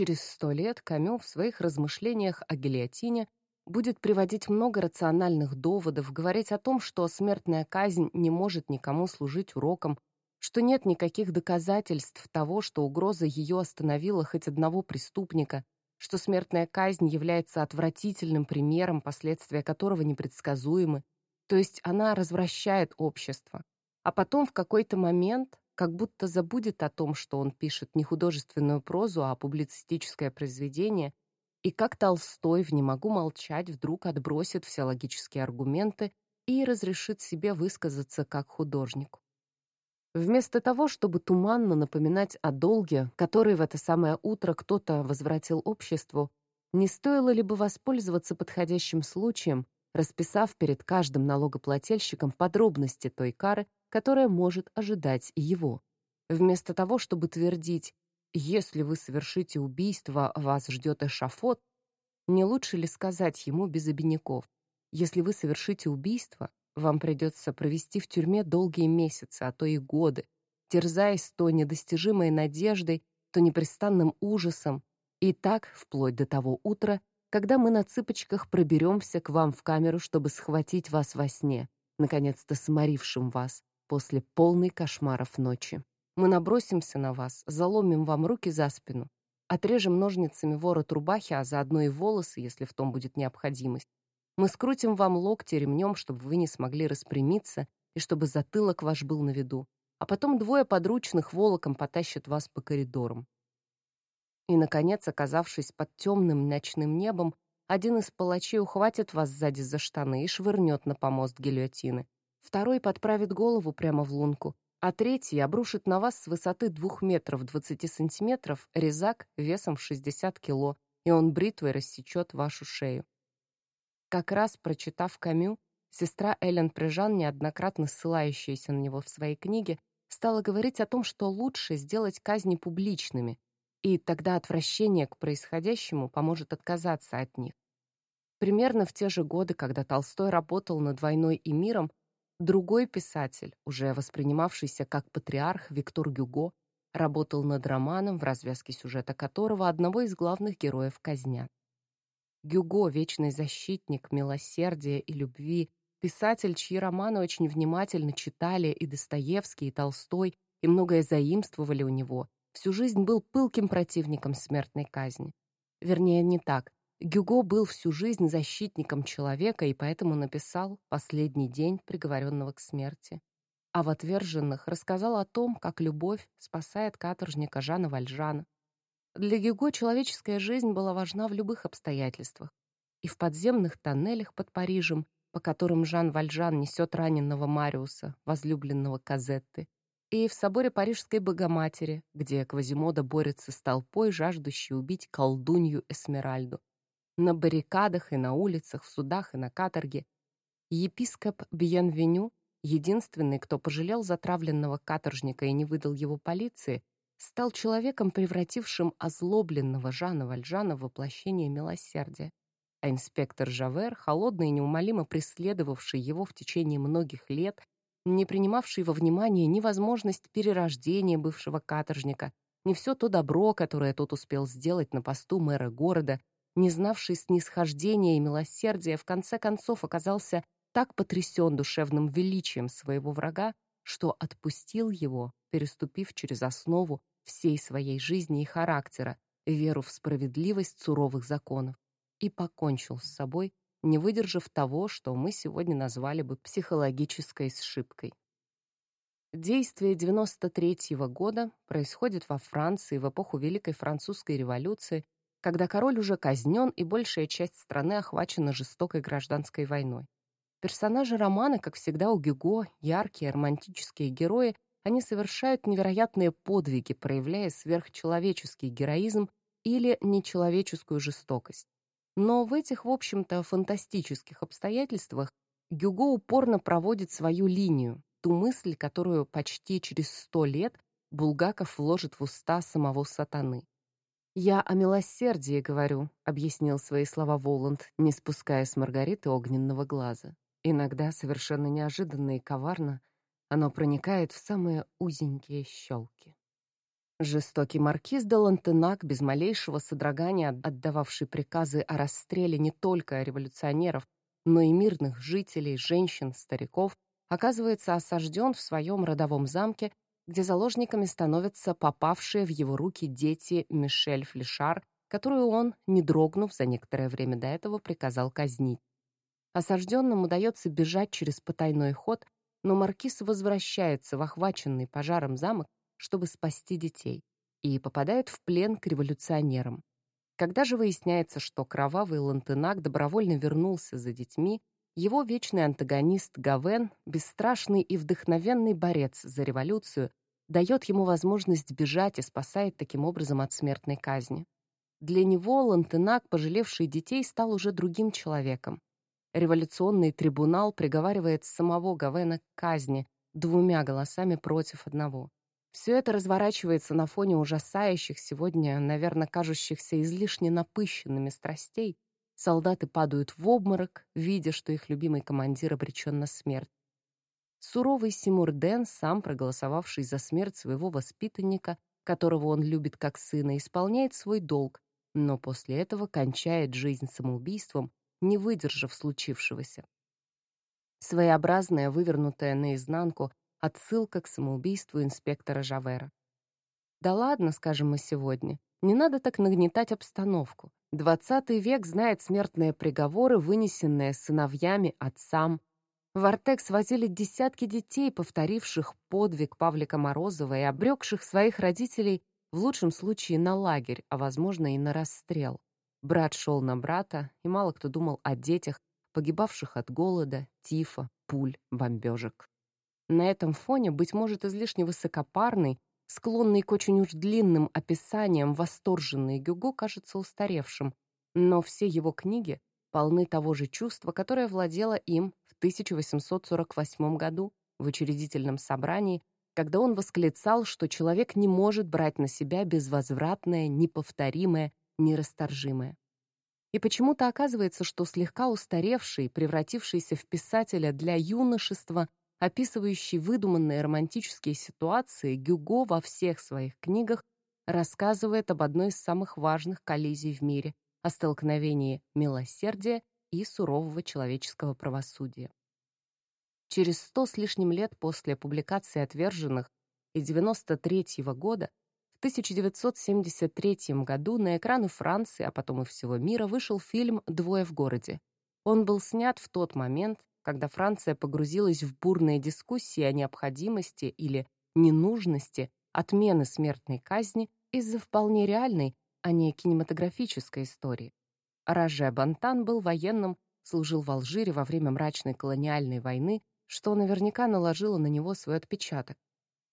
через сто лет Камю в своих размышлениях о гильотине будет приводить много рациональных доводов, говорить о том, что смертная казнь не может никому служить уроком, что нет никаких доказательств того, что угроза ее остановила хоть одного преступника, что смертная казнь является отвратительным примером, последствия которого непредсказуемы, то есть она развращает общество. А потом в какой-то момент как будто забудет о том, что он пишет не художественную прозу, а публицистическое произведение, и как Толстой в «Не могу молчать» вдруг отбросит все логические аргументы и разрешит себе высказаться как художнику. Вместо того, чтобы туманно напоминать о долге, который в это самое утро кто-то возвратил обществу, не стоило ли бы воспользоваться подходящим случаем, расписав перед каждым налогоплательщиком подробности той кары, которая может ожидать его. Вместо того, чтобы твердить если вы совершите убийство, вас ждет эшафот, не лучше ли сказать ему без обиняков, если вы совершите убийство, вам придется провести в тюрьме долгие месяцы, а то и годы, терзаясь то недостижимой надеждой, то непрестанным ужасом, и так вплоть до того утра, когда мы на цыпочках проберемся к вам в камеру, чтобы схватить вас во сне, наконец-то сморившим вас после полной кошмаров ночи. Мы набросимся на вас, заломим вам руки за спину, отрежем ножницами ворот рубахи, а заодно и волосы, если в том будет необходимость. Мы скрутим вам локти ремнем, чтобы вы не смогли распрямиться и чтобы затылок ваш был на виду. А потом двое подручных волоком потащат вас по коридорам. И, наконец, оказавшись под темным ночным небом, один из палачей ухватит вас сзади за штаны и швырнет на помост гильотины. Второй подправит голову прямо в лунку, а третий обрушит на вас с высоты двух метров 20 сантиметров резак весом в 60 кило, и он бритвой рассечет вашу шею. Как раз прочитав Камю, сестра Эллен Прижан, неоднократно ссылающаяся на него в своей книге, стала говорить о том, что лучше сделать казни публичными, и тогда отвращение к происходящему поможет отказаться от них. Примерно в те же годы, когда Толстой работал над «Войной и миром», Другой писатель, уже воспринимавшийся как патриарх Виктор Гюго, работал над романом, в развязке сюжета которого одного из главных героев казнят. Гюго, вечный защитник милосердия и любви, писатель, чьи романы очень внимательно читали и Достоевский, и Толстой, и многое заимствовали у него, всю жизнь был пылким противником смертной казни. Вернее, не так. Гюго был всю жизнь защитником человека и поэтому написал «Последний день приговоренного к смерти». А в «Отверженных» рассказал о том, как любовь спасает каторжника Жана Вальжана. Для Гюго человеческая жизнь была важна в любых обстоятельствах. И в подземных тоннелях под Парижем, по которым Жан Вальжан несет раненого Мариуса, возлюбленного Казетты, и в соборе Парижской Богоматери, где Квазимода борется с толпой, жаждущей убить колдунью Эсмеральду на баррикадах и на улицах, в судах и на каторге. Епископ Бьенвеню, единственный, кто пожалел затравленного каторжника и не выдал его полиции, стал человеком, превратившим озлобленного Жана Вальжана в воплощение милосердия. А инспектор Жавер, холодно и неумолимо преследовавший его в течение многих лет, не принимавший во внимание ни возможность перерождения бывшего каторжника, ни все то добро, которое тот успел сделать на посту мэра города, не знавший снисхождения и милосердия, в конце концов оказался так потрясен душевным величием своего врага, что отпустил его, переступив через основу всей своей жизни и характера, веру в справедливость суровых законов, и покончил с собой, не выдержав того, что мы сегодня назвали бы психологической сшибкой. Действие 93 -го года происходит во Франции в эпоху Великой Французской революции когда король уже казнен и большая часть страны охвачена жестокой гражданской войной. Персонажи романа, как всегда у Гюго, яркие романтические герои, они совершают невероятные подвиги, проявляя сверхчеловеческий героизм или нечеловеческую жестокость. Но в этих, в общем-то, фантастических обстоятельствах Гюго упорно проводит свою линию, ту мысль, которую почти через сто лет Булгаков вложит в уста самого сатаны. «Я о милосердии говорю», — объяснил свои слова Воланд, не спуская с Маргариты огненного глаза. Иногда, совершенно неожиданно и коварно, оно проникает в самые узенькие щелки. Жестокий маркиз де Лантенак, без малейшего содрогания отдававший приказы о расстреле не только революционеров, но и мирных жителей, женщин, стариков, оказывается осажден в своем родовом замке, где заложниками становятся попавшие в его руки дети Мишель Флешар, которую он, не дрогнув за некоторое время до этого, приказал казнить. Осажденным удается бежать через потайной ход, но маркиз возвращается в охваченный пожаром замок чтобы спасти детей, и попадает в плен к революционерам. Когда же выясняется, что кровавый Лантенак добровольно вернулся за детьми, его вечный антагонист Гавен, бесстрашный и вдохновенный борец за революцию, дает ему возможность бежать и спасает таким образом от смертной казни. Для него Лантенак, пожалевший детей, стал уже другим человеком. Революционный трибунал приговаривает самого Гавена к казни двумя голосами против одного. Все это разворачивается на фоне ужасающих сегодня, наверное, кажущихся излишне напыщенными страстей. Солдаты падают в обморок, видя, что их любимый командир обречен на смерть. Суровый Симур Ден, сам проголосовавший за смерть своего воспитанника, которого он любит как сына, исполняет свой долг, но после этого кончает жизнь самоубийством, не выдержав случившегося. Своеобразная, вывернутая наизнанку, Отсылка к самоубийству инспектора Жавера. Да ладно, скажем мы сегодня. Не надо так нагнетать обстановку. Двадцатый век знает смертные приговоры, вынесенные сыновьями отцам. В Артек возили десятки детей, повторивших подвиг Павлика Морозова и обрекших своих родителей в лучшем случае на лагерь, а, возможно, и на расстрел. Брат шел на брата, и мало кто думал о детях, погибавших от голода, тифа, пуль, бомбежек. На этом фоне, быть может, излишне высокопарный, склонный к очень уж длинным описаниям восторженный Гюго кажется устаревшим, но все его книги полны того же чувства, которое владело им 1848 году в учредительном собрании, когда он восклицал, что человек не может брать на себя безвозвратное, неповторимое, нерасторжимое. И почему-то оказывается, что слегка устаревший, превратившийся в писателя для юношества, описывающий выдуманные романтические ситуации, Гюго во всех своих книгах рассказывает об одной из самых важных коллизий в мире — о столкновении милосердия и сурового человеческого правосудия. Через сто с лишним лет после публикации «Отверженных» и 93 -го года, в 1973 году на экраны Франции, а потом и всего мира вышел фильм «Двое в городе». Он был снят в тот момент, когда Франция погрузилась в бурные дискуссии о необходимости или ненужности отмены смертной казни из-за вполне реальной, а не кинематографической истории. Роже Бантан был военным, служил в Алжире во время мрачной колониальной войны, что наверняка наложило на него свой отпечаток.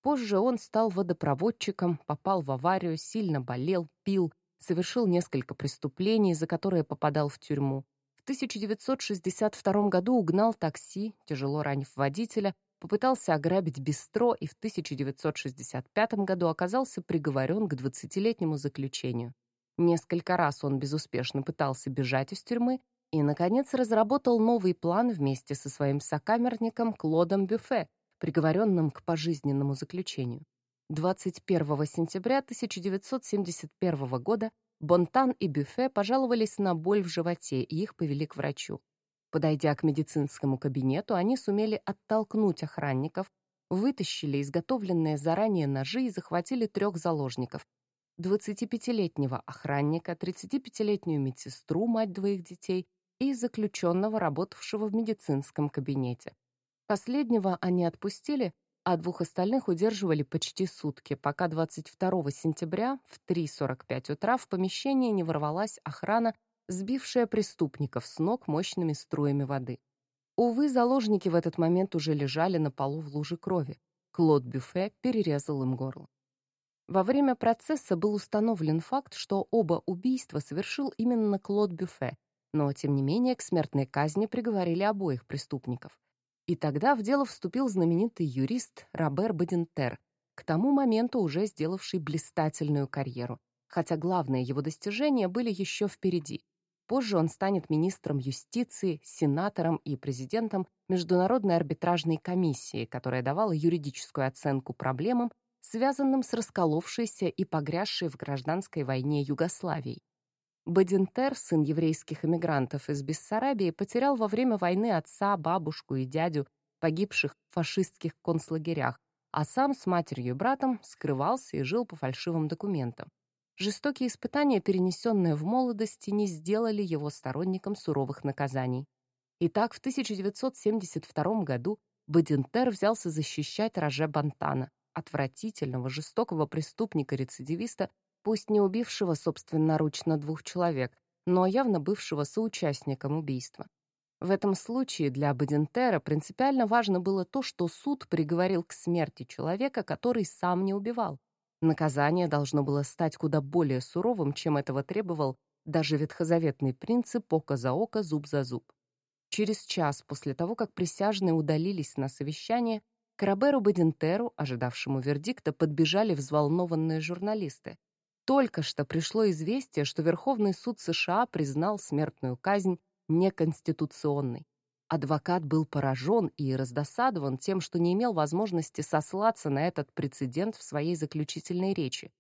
Позже он стал водопроводчиком, попал в аварию, сильно болел, пил, совершил несколько преступлений, за которые попадал в тюрьму. 1962 году угнал такси, тяжело ранив водителя, попытался ограбить бистро и в 1965 году оказался приговорен к 20-летнему заключению. Несколько раз он безуспешно пытался бежать из тюрьмы и, наконец, разработал новый план вместе со своим сокамерником Клодом Бюфе, приговоренным к пожизненному заключению. 21 сентября 1971 года Бонтан и Бюфе пожаловались на боль в животе, и их повели к врачу. Подойдя к медицинскому кабинету, они сумели оттолкнуть охранников, вытащили изготовленные заранее ножи и захватили трех заложников. 25-летнего охранника, 35-летнюю медсестру, мать двоих детей, и заключенного, работавшего в медицинском кабинете. Последнего они отпустили, а двух остальных удерживали почти сутки, пока 22 сентября в 3.45 утра в помещение не ворвалась охрана, сбившая преступников с ног мощными струями воды. Увы, заложники в этот момент уже лежали на полу в луже крови. Клод Бюфе перерезал им горло. Во время процесса был установлен факт, что оба убийства совершил именно Клод Бюфе, но, тем не менее, к смертной казни приговорили обоих преступников. И тогда в дело вступил знаменитый юрист Робер Бадентер, к тому моменту уже сделавший блистательную карьеру, хотя главные его достижения были еще впереди. Позже он станет министром юстиции, сенатором и президентом Международной арбитражной комиссии, которая давала юридическую оценку проблемам, связанным с расколовшейся и погрязшей в гражданской войне Югославией. Бадинтер, сын еврейских эмигрантов из Бессарабии, потерял во время войны отца, бабушку и дядю, погибших в фашистских концлагерях, а сам с матерью и братом скрывался и жил по фальшивым документам. Жестокие испытания, перенесенные в молодости, не сделали его сторонником суровых наказаний. Итак, в 1972 году Бадинтер взялся защищать Роже Бантана, отвратительного, жестокого преступника-рецидивиста, пусть не убившего собственноручно двух человек, но явно бывшего соучастником убийства. В этом случае для Бадинтера принципиально важно было то, что суд приговорил к смерти человека, который сам не убивал. Наказание должно было стать куда более суровым, чем этого требовал даже ветхозаветный принцип «око за око, зуб за зуб». Через час после того, как присяжные удалились на совещание, к Роберу Бадинтеру, ожидавшему вердикта, подбежали взволнованные журналисты. Только что пришло известие, что Верховный суд США признал смертную казнь неконституционной. Адвокат был поражен и раздосадован тем, что не имел возможности сослаться на этот прецедент в своей заключительной речи.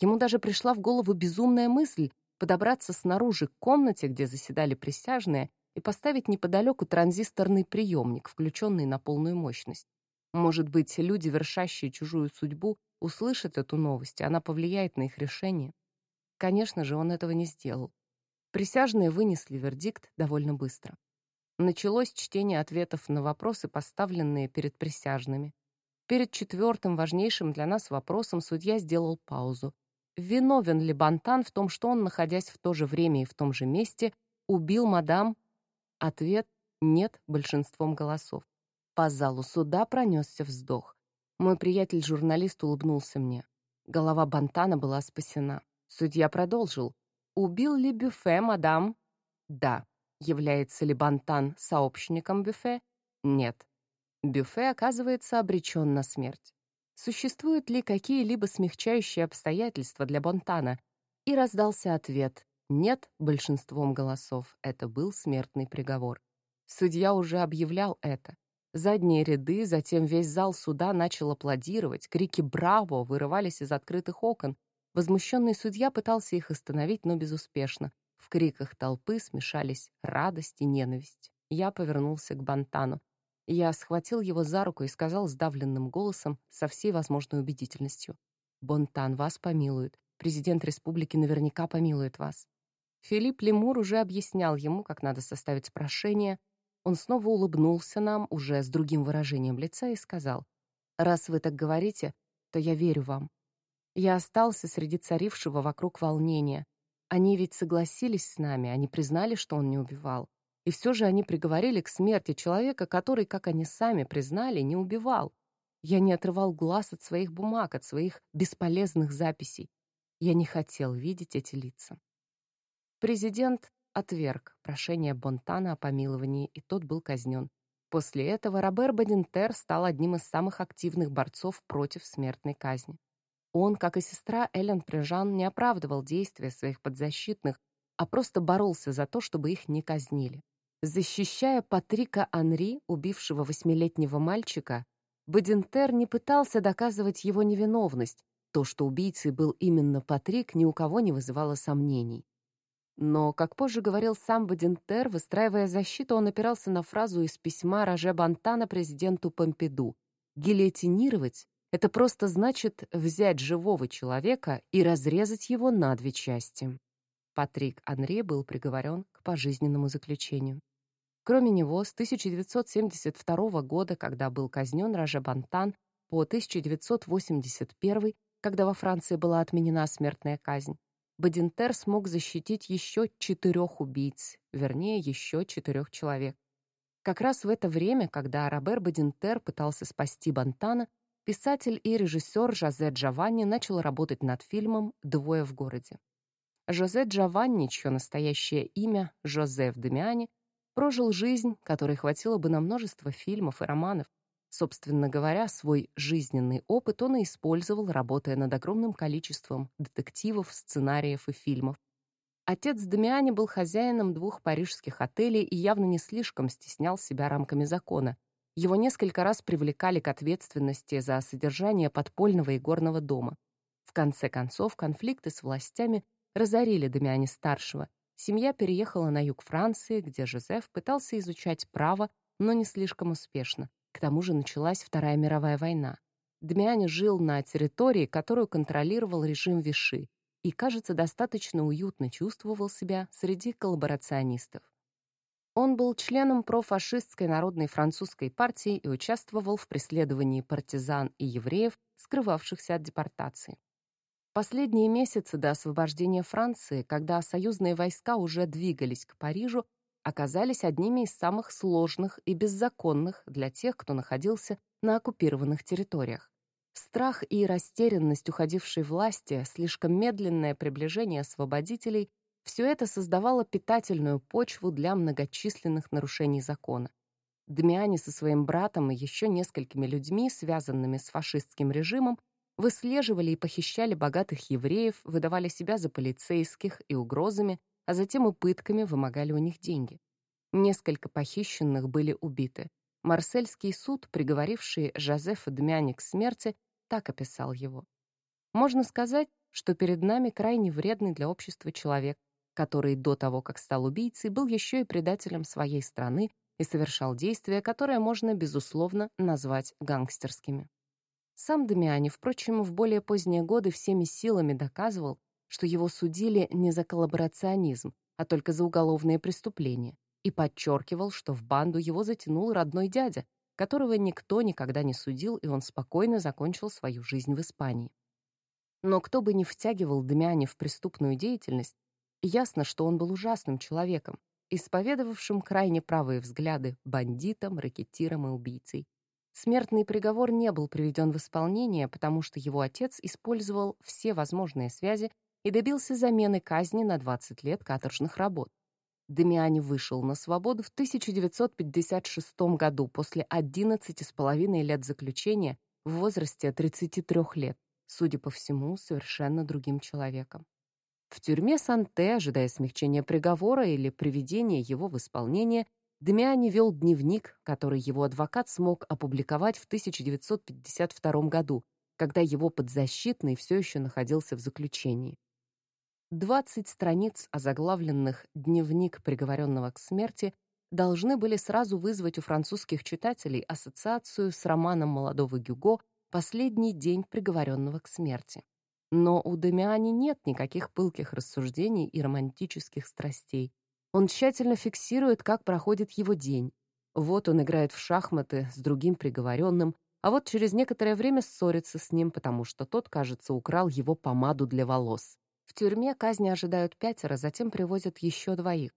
Ему даже пришла в голову безумная мысль подобраться снаружи к комнате, где заседали присяжные, и поставить неподалеку транзисторный приемник, включенный на полную мощность. Может быть, люди, вершащие чужую судьбу, услышат эту новость, она повлияет на их решение. Конечно же, он этого не сделал. Присяжные вынесли вердикт довольно быстро. Началось чтение ответов на вопросы, поставленные перед присяжными. Перед четвертым, важнейшим для нас вопросом, судья сделал паузу. Виновен ли Бантан в том, что он, находясь в то же время и в том же месте, убил мадам? Ответ «нет» большинством голосов. По залу суда пронесся вздох. Мой приятель-журналист улыбнулся мне. Голова Бантана была спасена. Судья продолжил. «Убил ли Бюфе, мадам?» «Да». Является ли Бантан сообщником Бюфе? Нет. Бюфе оказывается обречен на смерть. Существуют ли какие-либо смягчающие обстоятельства для Бантана? И раздался ответ «нет» большинством голосов. Это был смертный приговор. Судья уже объявлял это. Задние ряды, затем весь зал суда начал аплодировать, крики «Браво!» вырывались из открытых окон. Возмущенный судья пытался их остановить, но безуспешно. В криках толпы смешались радость и ненависть. Я повернулся к Бантану. Я схватил его за руку и сказал сдавленным голосом со всей возможной убедительностью. «Бонтан, вас помилует. Президент республики наверняка помилует вас». Филипп Лемур уже объяснял ему, как надо составить прошение, он снова улыбнулся нам, уже с другим выражением лица, и сказал, «Раз вы так говорите, то я верю вам. Я остался среди царившего вокруг волнения. Они ведь согласились с нами, они признали, что он не убивал. И все же они приговорили к смерти человека, который, как они сами признали, не убивал. Я не отрывал глаз от своих бумаг, от своих бесполезных записей. Я не хотел видеть эти лица. Президент отверг прошение Бонтана о помиловании, и тот был казнен. После этого Робер Бадинтер стал одним из самых активных борцов против смертной казни. Он, как и сестра Эллен Прижан, не оправдывал действия своих подзащитных, а просто боролся за то, чтобы их не казнили. Защищая Патрика Анри, убившего восьмилетнего мальчика, Бадинтер не пытался доказывать его невиновность. То, что убийцей был именно Патрик, ни у кого не вызывало сомнений. Но, как позже говорил сам Бадинтер, выстраивая защиту, он опирался на фразу из письма Роже Бантана президенту Помпиду. «Гильотинировать — это просто значит взять живого человека и разрезать его на две части». Патрик Анри был приговорен к пожизненному заключению. Кроме него, с 1972 года, когда был казнен Роже Бантан, по 1981, когда во Франции была отменена смертная казнь, Бадинтер смог защитить еще четырех убийц, вернее, еще четырех человек. Как раз в это время, когда Робер Бадинтер пытался спасти Бантана, писатель и режиссер Жозе Джованни начал работать над фильмом «Двое в городе». Жозе Джованни, чье настоящее имя Жозеф Демиани, прожил жизнь, которой хватило бы на множество фильмов и романов, Собственно говоря, свой жизненный опыт он и использовал, работая над огромным количеством детективов, сценариев и фильмов. Отец Дамиани был хозяином двух парижских отелей и явно не слишком стеснял себя рамками закона. Его несколько раз привлекали к ответственности за содержание подпольного игорного дома. В конце концов, конфликты с властями разорили Дамиане-старшего. Семья переехала на юг Франции, где Жозеф пытался изучать право, но не слишком успешно. К тому же началась Вторая мировая война. Дмиани жил на территории, которую контролировал режим Виши, и, кажется, достаточно уютно чувствовал себя среди коллаборационистов. Он был членом профашистской народной французской партии и участвовал в преследовании партизан и евреев, скрывавшихся от депортации. Последние месяцы до освобождения Франции, когда союзные войска уже двигались к Парижу, оказались одними из самых сложных и беззаконных для тех, кто находился на оккупированных территориях. Страх и растерянность уходившей власти, слишком медленное приближение освободителей – все это создавало питательную почву для многочисленных нарушений закона. Дмиани со своим братом и еще несколькими людьми, связанными с фашистским режимом, выслеживали и похищали богатых евреев, выдавали себя за полицейских и угрозами, а затем и пытками вымогали у них деньги. Несколько похищенных были убиты. Марсельский суд, приговоривший Жозефа Дмяни к смерти, так описал его. Можно сказать, что перед нами крайне вредный для общества человек, который до того, как стал убийцей, был еще и предателем своей страны и совершал действия, которые можно, безусловно, назвать гангстерскими. Сам Дамиани, впрочем, в более поздние годы всеми силами доказывал, что его судили не за коллаборационизм, а только за уголовные преступления, и подчеркивал, что в банду его затянул родной дядя, которого никто никогда не судил, и он спокойно закончил свою жизнь в Испании. Но кто бы ни втягивал Дамиани в преступную деятельность, ясно, что он был ужасным человеком, исповедовавшим крайне правые взгляды бандитам, ракетирам и убийцей, Смертный приговор не был приведен в исполнение, потому что его отец использовал все возможные связи и добился замены казни на 20 лет каторжных работ. Демиани вышел на свободу в 1956 году после 11,5 лет заключения в возрасте 33 лет, судя по всему, совершенно другим человеком. В тюрьме Санте, ожидая смягчения приговора или приведения его в исполнение, Демиани вел дневник, который его адвокат смог опубликовать в 1952 году, когда его подзащитный все еще находился в заключении. 20 страниц, озаглавленных «Дневник приговоренного к смерти», должны были сразу вызвать у французских читателей ассоциацию с романом молодого Гюго «Последний день приговоренного к смерти». Но у Демиани нет никаких пылких рассуждений и романтических страстей. Он тщательно фиксирует, как проходит его день. Вот он играет в шахматы с другим приговоренным, а вот через некоторое время ссорится с ним, потому что тот, кажется, украл его помаду для волос. В тюрьме казни ожидают пятеро, затем привозят еще двоих.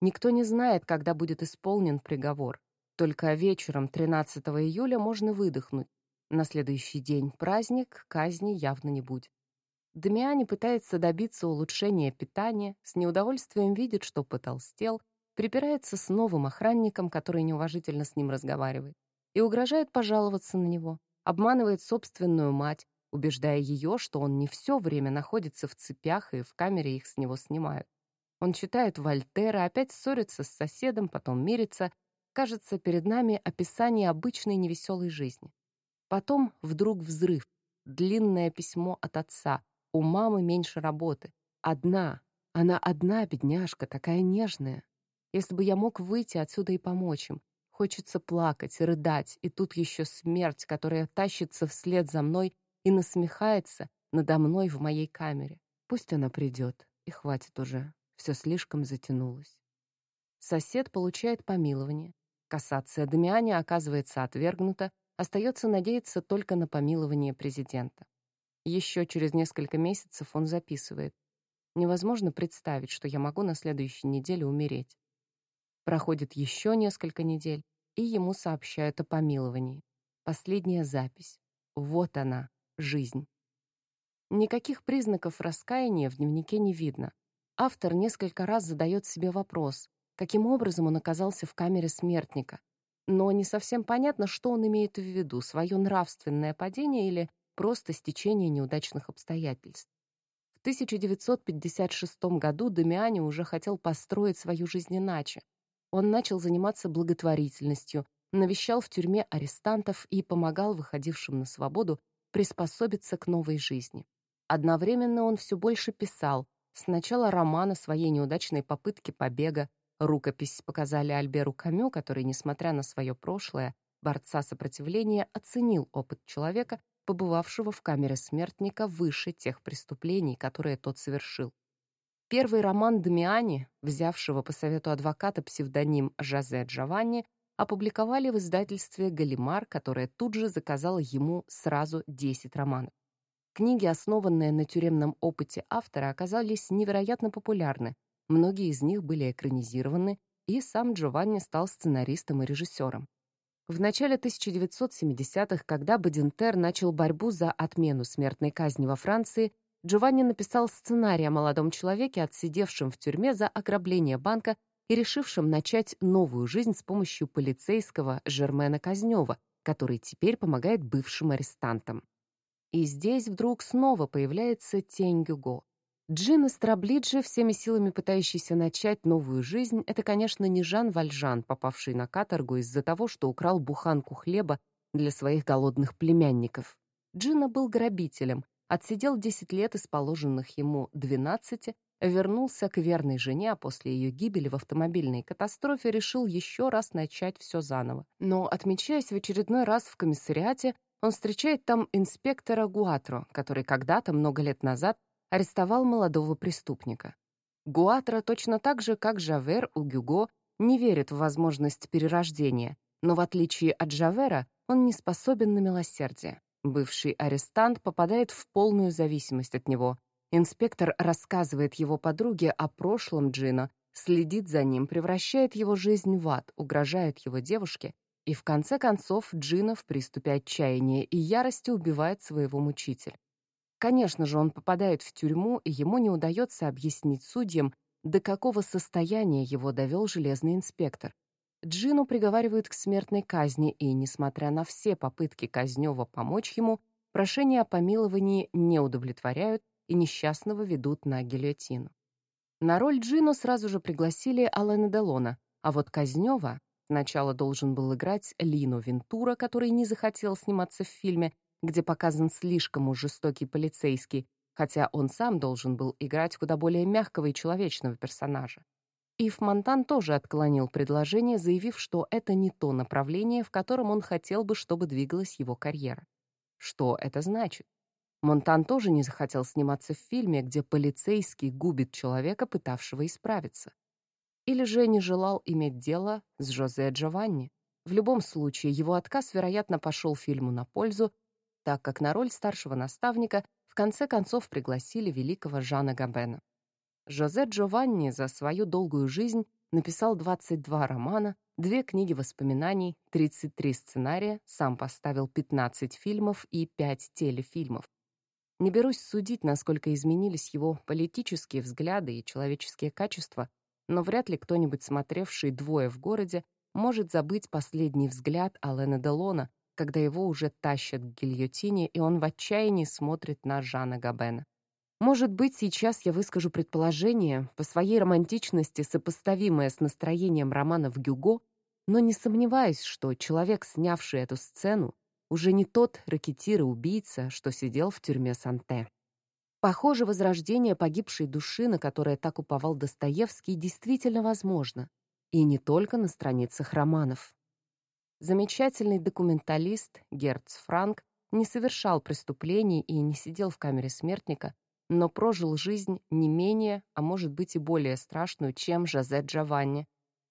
Никто не знает, когда будет исполнен приговор. Только вечером 13 июля можно выдохнуть. На следующий день праздник, казни явно не будет. Дамиани пытается добиться улучшения питания, с неудовольствием видит, что потолстел, припирается с новым охранником, который неуважительно с ним разговаривает, и угрожает пожаловаться на него, обманывает собственную мать, убеждая ее, что он не все время находится в цепях и в камере их с него снимают. Он читает Вольтера, опять ссорится с соседом, потом мирится. Кажется, перед нами описание обычной невеселой жизни. Потом вдруг взрыв, длинное письмо от отца, у мамы меньше работы. Одна. Она одна, бедняжка, такая нежная. Если бы я мог выйти отсюда и помочь им. Хочется плакать, рыдать, и тут еще смерть, которая тащится вслед за мной и насмехается надо мной в моей камере. Пусть она придет, и хватит уже. Все слишком затянулось. Сосед получает помилование. Кассация Дамиани оказывается отвергнута, остается надеяться только на помилование президента. Еще через несколько месяцев он записывает. Невозможно представить, что я могу на следующей неделе умереть. Проходит еще несколько недель, и ему сообщают о помиловании. Последняя запись. Вот она, жизнь. Никаких признаков раскаяния в дневнике не видно. Автор несколько раз задает себе вопрос, каким образом он оказался в камере смертника. Но не совсем понятно, что он имеет в виду, свое нравственное падение или просто стечение неудачных обстоятельств. В 1956 году Дамиани уже хотел построить свою жизнь иначе. Он начал заниматься благотворительностью, навещал в тюрьме арестантов и помогал выходившим на свободу приспособиться к новой жизни. Одновременно он все больше писал, сначала роман о своей неудачной попытке побега, рукопись показали Альберу Камю, который, несмотря на свое прошлое, борца сопротивления, оценил опыт человека, побывавшего в камере смертника выше тех преступлений, которые тот совершил. Первый роман Дамиани, взявшего по совету адвоката псевдоним Жозе Джованни, опубликовали в издательстве «Галимар», которое тут же заказало ему сразу 10 романов. Книги, основанные на тюремном опыте автора, оказались невероятно популярны. Многие из них были экранизированы, и сам Джованни стал сценаристом и режиссером. В начале 1970-х, когда Бадинтер начал борьбу за отмену смертной казни во Франции, Джованни написал сценарий о молодом человеке, отсидевшем в тюрьме за ограбление банка и решившим начать новую жизнь с помощью полицейского Жермена Казнева, который теперь помогает бывшим арестантам. И здесь вдруг снова появляется тень Гюго. Джин Страблиджи, всеми силами пытающийся начать новую жизнь, это, конечно, не Жан Вальжан, попавший на каторгу из-за того, что украл буханку хлеба для своих голодных племянников. Джина был грабителем, отсидел 10 лет из положенных ему 12, вернулся к верной жене, а после ее гибели в автомобильной катастрофе решил еще раз начать все заново. Но, отмечаясь в очередной раз в комиссариате, он встречает там инспектора Гуатро, который когда-то, много лет назад, арестовал молодого преступника. Гуатро точно так же, как Жавер у Гюго, не верит в возможность перерождения, но в отличие от Жавера, он не способен на милосердие. Бывший арестант попадает в полную зависимость от него, Инспектор рассказывает его подруге о прошлом Джина, следит за ним, превращает его жизнь в ад, угрожает его девушке, и в конце концов Джина в приступе отчаяния и ярости убивает своего мучителя. Конечно же, он попадает в тюрьму, и ему не удается объяснить судьям, до какого состояния его довел железный инспектор. Джину приговаривают к смертной казни, и, несмотря на все попытки Казнева помочь ему, прошения о помиловании не удовлетворяют, и несчастного ведут на гильотину. На роль Джино сразу же пригласили Алена Делона, а вот Казнева сначала должен был играть Лино Вентура, который не захотел сниматься в фильме, где показан слишком уж жестокий полицейский, хотя он сам должен был играть куда более мягкого и человечного персонажа. Ив Монтан тоже отклонил предложение, заявив, что это не то направление, в котором он хотел бы, чтобы двигалась его карьера. Что это значит? Монтан тоже не захотел сниматься в фильме, где полицейский губит человека, пытавшего исправиться. Или же не желал иметь дело с Жозе Джованни. В любом случае, его отказ, вероятно, пошел фильму на пользу, так как на роль старшего наставника в конце концов пригласили великого Жана Габена. Жозе Джованни за свою долгую жизнь написал 22 романа, две книги воспоминаний, 33 сценария, сам поставил 15 фильмов и 5 телефильмов. Не берусь судить, насколько изменились его политические взгляды и человеческие качества, но вряд ли кто-нибудь, смотревший «Двое в городе», может забыть последний взгляд Алена Делона, когда его уже тащат к гильотине, и он в отчаянии смотрит на Жана Габена. Может быть, сейчас я выскажу предположение, по своей романтичности сопоставимое с настроением романов Гюго, но не сомневаюсь, что человек, снявший эту сцену, уже не тот ракетир и убийца, что сидел в тюрьме Санте. Похоже, возрождение погибшей души, на которое так уповал Достоевский, действительно возможно. И не только на страницах романов. Замечательный документалист Герц Франк не совершал преступлений и не сидел в камере смертника, но прожил жизнь не менее, а может быть и более страшную, чем Жозе Джованни.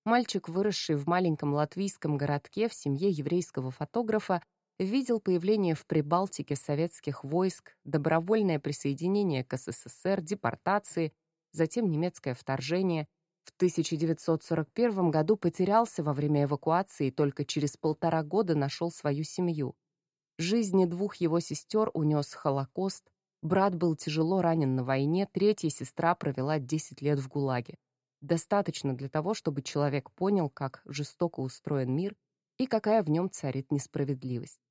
Мальчик, выросший в маленьком латвийском городке в семье еврейского фотографа, видел появление в Прибалтике советских войск, добровольное присоединение к СССР, депортации, затем немецкое вторжение. В 1941 году потерялся во время эвакуации и только через полтора года нашел свою семью. Жизни двух его сестер унес Холокост, брат был тяжело ранен на войне, третья сестра провела 10 лет в ГУЛАГе. Достаточно для того, чтобы человек понял, как жестоко устроен мир и какая в нем царит несправедливость.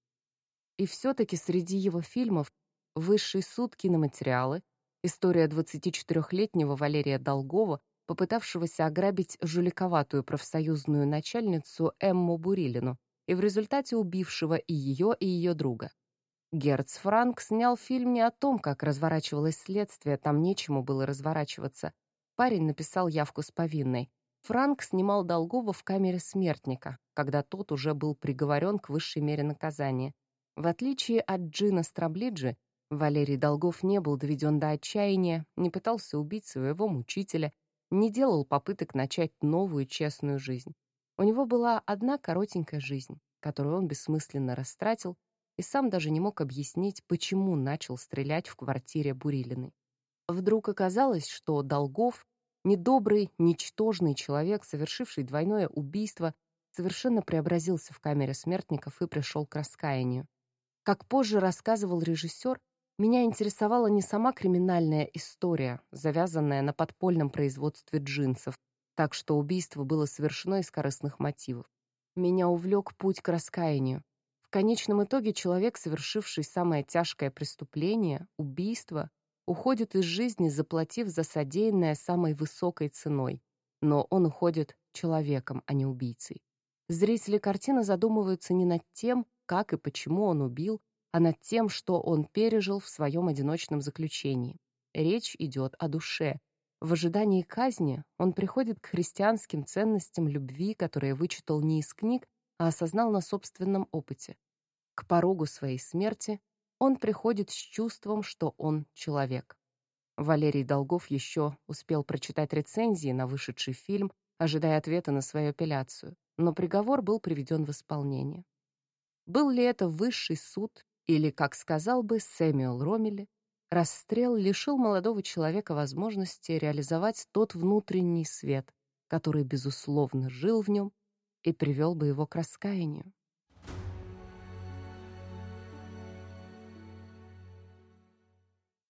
И все-таки среди его фильмов «Высший суд киноматериалы», история 24-летнего Валерия Долгова, попытавшегося ограбить жуликоватую профсоюзную начальницу Эмму Бурилину, и в результате убившего и ее, и ее друга. Герц Франк снял фильм не о том, как разворачивалось следствие, там нечему было разворачиваться. Парень написал явку с повинной. Франк снимал Долгова в камере смертника, когда тот уже был приговорен к высшей мере наказания. В отличие от Джина Страблиджи, Валерий Долгов не был доведен до отчаяния, не пытался убить своего мучителя, не делал попыток начать новую честную жизнь. У него была одна коротенькая жизнь, которую он бессмысленно растратил, и сам даже не мог объяснить, почему начал стрелять в квартире Бурилиной. Вдруг оказалось, что Долгов, недобрый, ничтожный человек, совершивший двойное убийство, совершенно преобразился в камере смертников и пришел к раскаянию. Как позже рассказывал режиссер, меня интересовала не сама криминальная история, завязанная на подпольном производстве джинсов, так что убийство было совершено из корыстных мотивов. Меня увлек путь к раскаянию. В конечном итоге человек, совершивший самое тяжкое преступление, убийство, уходит из жизни, заплатив за содеянное самой высокой ценой. Но он уходит человеком, а не убийцей. Зрители картины задумываются не над тем, как и почему он убил, а над тем, что он пережил в своем одиночном заключении. Речь идет о душе. В ожидании казни он приходит к христианским ценностям любви, которые вычитал не из книг, а осознал на собственном опыте. К порогу своей смерти он приходит с чувством, что он человек. Валерий Долгов еще успел прочитать рецензии на вышедший фильм, ожидая ответа на свою апелляцию, но приговор был приведен в исполнение. Был ли это высший суд или, как сказал бы Сэмюэл Ромели, расстрел лишил молодого человека возможности реализовать тот внутренний свет, который, безусловно, жил в нем и привел бы его к раскаянию.